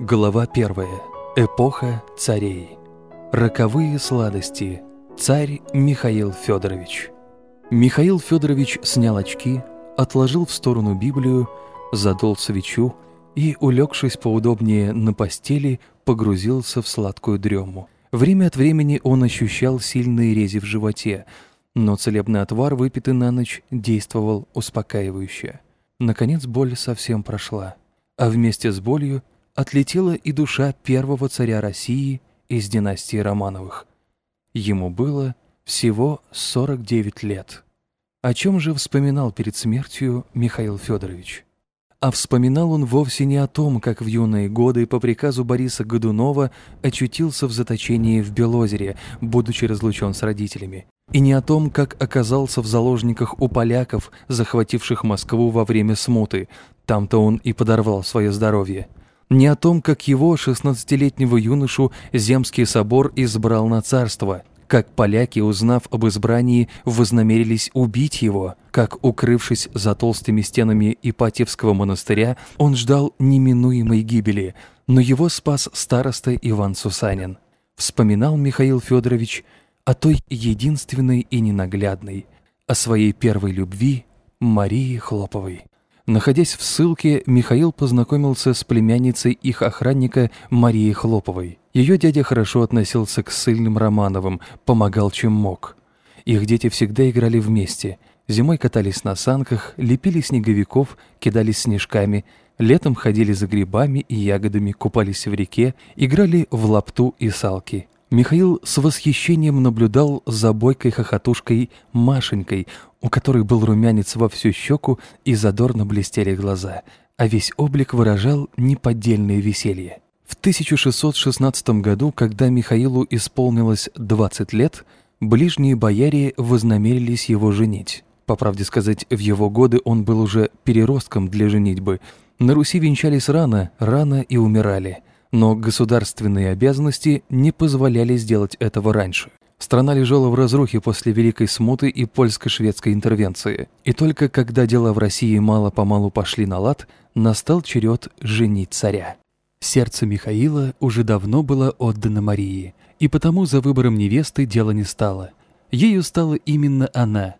Глава первая. Эпоха царей. Роковые сладости. Царь Михаил Федорович. Михаил Федорович снял очки, отложил в сторону Библию, задул свечу и, улегшись поудобнее на постели, погрузился в сладкую дрему. Время от времени он ощущал сильные рези в животе, но целебный отвар, выпитый на ночь, действовал успокаивающе. Наконец боль совсем прошла, а вместе с болью отлетела и душа первого царя России из династии Романовых. Ему было всего 49 лет. О чем же вспоминал перед смертью Михаил Федорович? А вспоминал он вовсе не о том, как в юные годы по приказу Бориса Годунова очутился в заточении в Белозере, будучи разлучен с родителями. И не о том, как оказался в заложниках у поляков, захвативших Москву во время смуты. Там-то он и подорвал свое здоровье. Не о том, как его, 16-летнего юношу, Земский собор избрал на царство – как поляки, узнав об избрании, вознамерились убить его, как, укрывшись за толстыми стенами Ипатьевского монастыря, он ждал неминуемой гибели, но его спас староста Иван Сусанин. Вспоминал Михаил Федорович о той единственной и ненаглядной, о своей первой любви Марии Хлоповой. Находясь в ссылке, Михаил познакомился с племянницей их охранника Марией Хлоповой. Ее дядя хорошо относился к сильным Романовым, помогал чем мог. Их дети всегда играли вместе. Зимой катались на санках, лепили снеговиков, кидались снежками, летом ходили за грибами и ягодами, купались в реке, играли в лапту и салки. Михаил с восхищением наблюдал за бойкой хохотушкой Машенькой, у которой был румянец во всю щеку и задорно блестели глаза, а весь облик выражал неподдельное веселье. В 1616 году, когда Михаилу исполнилось 20 лет, ближние бояре вознамерились его женить. По правде сказать, в его годы он был уже переростком для женитьбы. На Руси венчались рано, рано и умирали – но государственные обязанности не позволяли сделать этого раньше. Страна лежала в разрухе после Великой Смуты и польско-шведской интервенции. И только когда дела в России мало-помалу пошли на лад, настал черед женить царя. Сердце Михаила уже давно было отдано Марии, и потому за выбором невесты дело не стало. Ею стала именно она,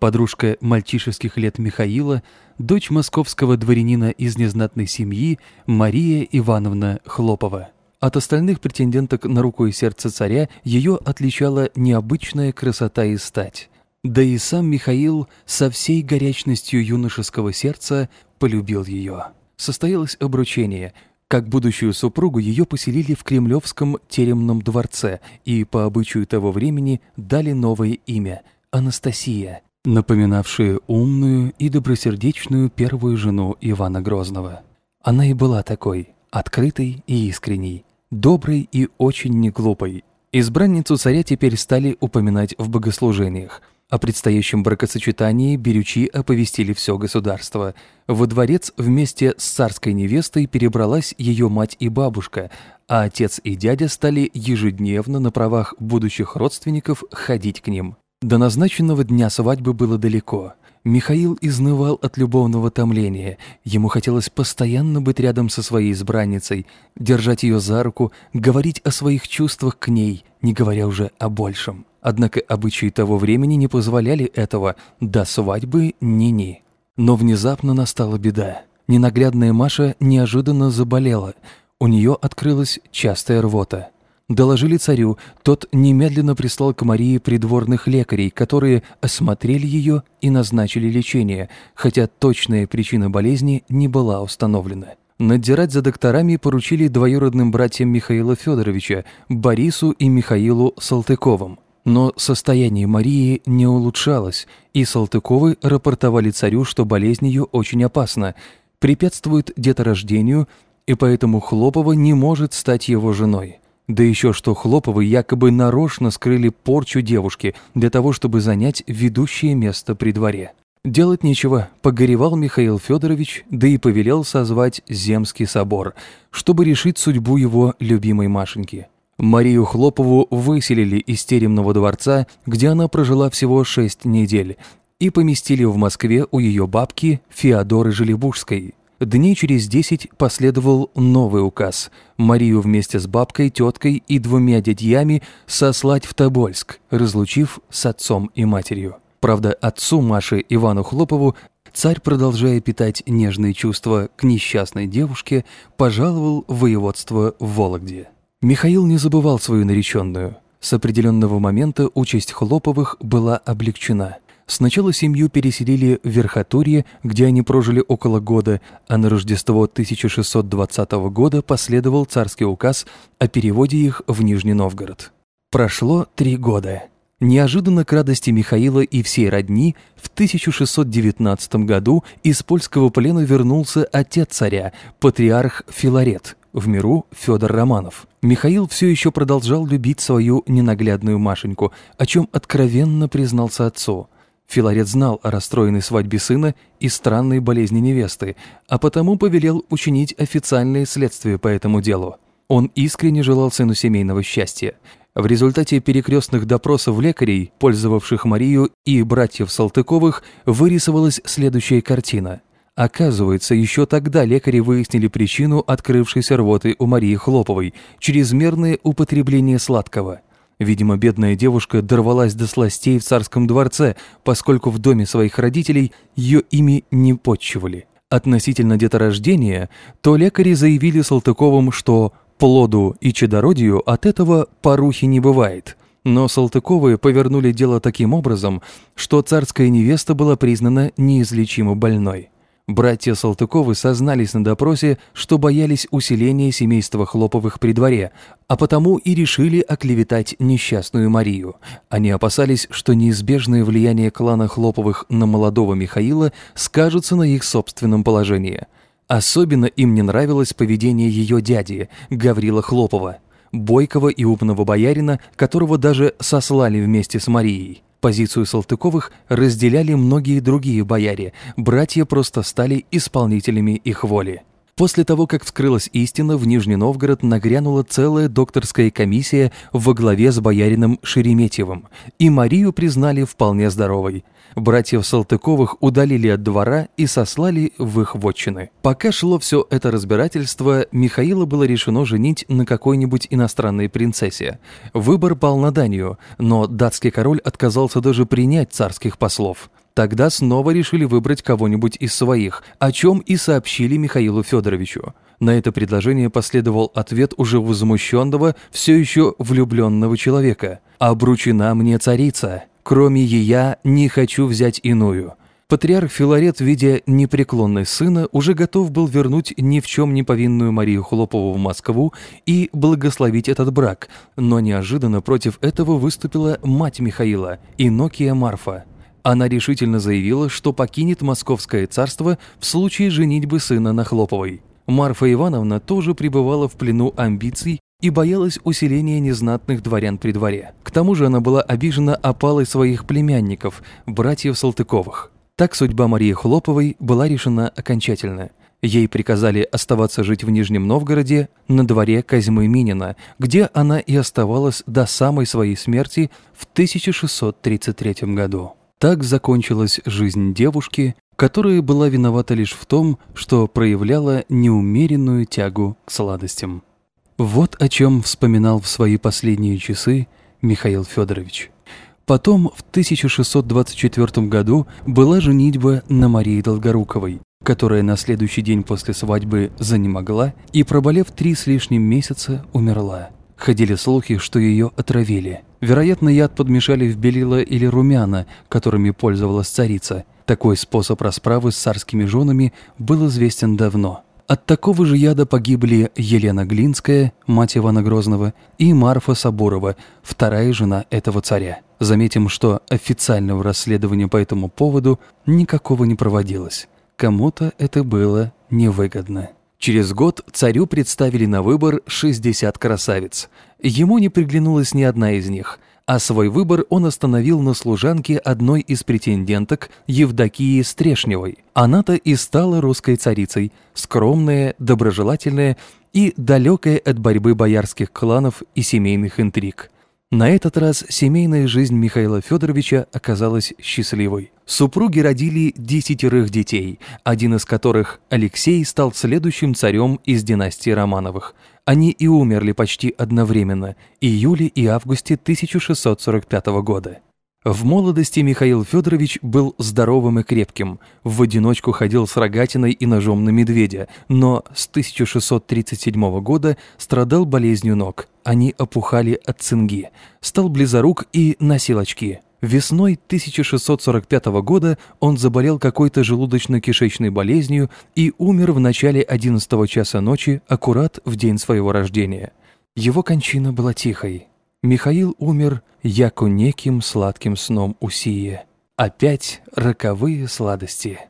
подружка мальчишеских лет Михаила, дочь московского дворянина из незнатной семьи Мария Ивановна Хлопова. От остальных претенденток на руку и сердце царя ее отличала необычная красота и стать. Да и сам Михаил со всей горячностью юношеского сердца полюбил ее. Состоялось обручение. Как будущую супругу ее поселили в Кремлевском теремном дворце и по обычаю того времени дали новое имя – Анастасия напоминавшие умную и добросердечную первую жену Ивана Грозного. Она и была такой, открытой и искренней, доброй и очень неглупой. Избранницу царя теперь стали упоминать в богослужениях. О предстоящем бракосочетании берючи оповестили все государство. Во дворец вместе с царской невестой перебралась ее мать и бабушка, а отец и дядя стали ежедневно на правах будущих родственников ходить к ним. До назначенного дня свадьбы было далеко. Михаил изнывал от любовного томления. Ему хотелось постоянно быть рядом со своей избранницей, держать ее за руку, говорить о своих чувствах к ней, не говоря уже о большем. Однако обычаи того времени не позволяли этого до свадьбы ни-ни. Но внезапно настала беда. Ненаглядная Маша неожиданно заболела. У нее открылась частая рвота. Доложили царю, тот немедленно прислал к Марии придворных лекарей, которые осмотрели ее и назначили лечение, хотя точная причина болезни не была установлена. Надзирать за докторами поручили двоюродным братьям Михаила Федоровича, Борису и Михаилу Салтыковым. Но состояние Марии не улучшалось, и Салтыковы рапортовали царю, что болезнь ее очень опасна, препятствует деторождению, и поэтому Хлопова не может стать его женой. Да еще что Хлоповы якобы нарочно скрыли порчу девушки для того, чтобы занять ведущее место при дворе. Делать нечего, погоревал Михаил Федорович, да и повелел созвать Земский собор, чтобы решить судьбу его любимой Машеньки. Марию Хлопову выселили из теремного дворца, где она прожила всего шесть недель, и поместили в Москве у ее бабки Феодоры Желебужской. Дней через десять последовал новый указ – Марию вместе с бабкой, теткой и двумя дядьями сослать в Тобольск, разлучив с отцом и матерью. Правда, отцу Маши Ивану Хлопову царь, продолжая питать нежные чувства к несчастной девушке, пожаловал воеводство в Вологде. Михаил не забывал свою нареченную. С определенного момента участь Хлоповых была облегчена – Сначала семью переселили в Верхотурье, где они прожили около года, а на Рождество 1620 года последовал царский указ о переводе их в Нижний Новгород. Прошло три года. Неожиданно к радости Михаила и всей родни в 1619 году из польского плена вернулся отец царя, патриарх Филарет, в миру Федор Романов. Михаил все еще продолжал любить свою ненаглядную Машеньку, о чем откровенно признался отцу – Филарет знал о расстроенной свадьбе сына и странной болезни невесты, а потому повелел учинить официальное следствие по этому делу. Он искренне желал сыну семейного счастья. В результате перекрестных допросов лекарей, пользовавших Марию и братьев Салтыковых, вырисовалась следующая картина. Оказывается, еще тогда лекари выяснили причину открывшейся рвоты у Марии Хлоповой – чрезмерное употребление сладкого – Видимо, бедная девушка дорвалась до сластей в царском дворце, поскольку в доме своих родителей ее ими не подчивали. Относительно деторождения, то лекари заявили Салтыковым, что плоду и чадородию от этого порухи не бывает. Но Салтыковы повернули дело таким образом, что царская невеста была признана неизлечимо больной. Братья Салтыковы сознались на допросе, что боялись усиления семейства Хлоповых при дворе, а потому и решили оклеветать несчастную Марию. Они опасались, что неизбежное влияние клана Хлоповых на молодого Михаила скажется на их собственном положении. Особенно им не нравилось поведение ее дяди, Гаврила Хлопова, бойкого и умного боярина, которого даже сослали вместе с Марией. Позицию Салтыковых разделяли многие другие бояре, братья просто стали исполнителями их воли. После того, как вскрылась истина, в Нижний Новгород нагрянула целая докторская комиссия во главе с боярином Шереметьевым, и Марию признали вполне здоровой. Братьев Салтыковых удалили от двора и сослали в их вотчины. Пока шло все это разбирательство, Михаила было решено женить на какой-нибудь иностранной принцессе. Выбор пал на Данию, но датский король отказался даже принять царских послов. Тогда снова решили выбрать кого-нибудь из своих, о чем и сообщили Михаилу Федоровичу. На это предложение последовал ответ уже возмущенного, все еще влюбленного человека. «Обручена мне царица!» Кроме ея не хочу взять иную. Патриарх Филарет, видя непреклонной сына, уже готов был вернуть ни в чем не повинную Марию Хлопову в Москву и благословить этот брак, но неожиданно против этого выступила мать Михаила, Инокия Марфа. Она решительно заявила, что покинет Московское царство в случае женитьбы сына на Хлоповой. Марфа Ивановна тоже пребывала в плену амбиций и боялась усиления незнатных дворян при дворе. К тому же она была обижена опалой своих племянников, братьев Салтыковых. Так судьба Марии Хлоповой была решена окончательно. Ей приказали оставаться жить в Нижнем Новгороде на дворе Козьмы Минина, где она и оставалась до самой своей смерти в 1633 году. Так закончилась жизнь девушки, которая была виновата лишь в том, что проявляла неумеренную тягу к сладостям. Вот о чем вспоминал в свои последние часы Михаил Федорович. Потом, в 1624 году, была женитьба на Марии Долгоруковой, которая на следующий день после свадьбы занемогла и, проболев три с лишним месяца, умерла. Ходили слухи, что ее отравили. Вероятно, яд подмешали в белила или румяна, которыми пользовалась царица. Такой способ расправы с царскими женами был известен давно – от такого же яда погибли Елена Глинская, мать Ивана Грозного, и Марфа Сабурова, вторая жена этого царя. Заметим, что официального расследования по этому поводу никакого не проводилось. Кому-то это было невыгодно. Через год царю представили на выбор 60 красавиц. Ему не приглянулась ни одна из них – а свой выбор он остановил на служанке одной из претенденток Евдокии Стрешневой. Она-то и стала русской царицей, скромная, доброжелательная и далекая от борьбы боярских кланов и семейных интриг. На этот раз семейная жизнь Михаила Федоровича оказалась счастливой. Супруги родили десятерых детей, один из которых, Алексей, стал следующим царем из династии Романовых. Они и умерли почти одновременно, июле и августе 1645 года. В молодости Михаил Федорович был здоровым и крепким, в одиночку ходил с рогатиной и ножом на медведя, но с 1637 года страдал болезнью ног. Они опухали от цинги, стал близорук и носил очки. Весной 1645 года он заболел какой-то желудочно-кишечной болезнью и умер в начале 11 часа ночи, аккурат в день своего рождения. Его кончина была тихой, Михаил умер, яко неким сладким сном усие. Опять роковые сладости.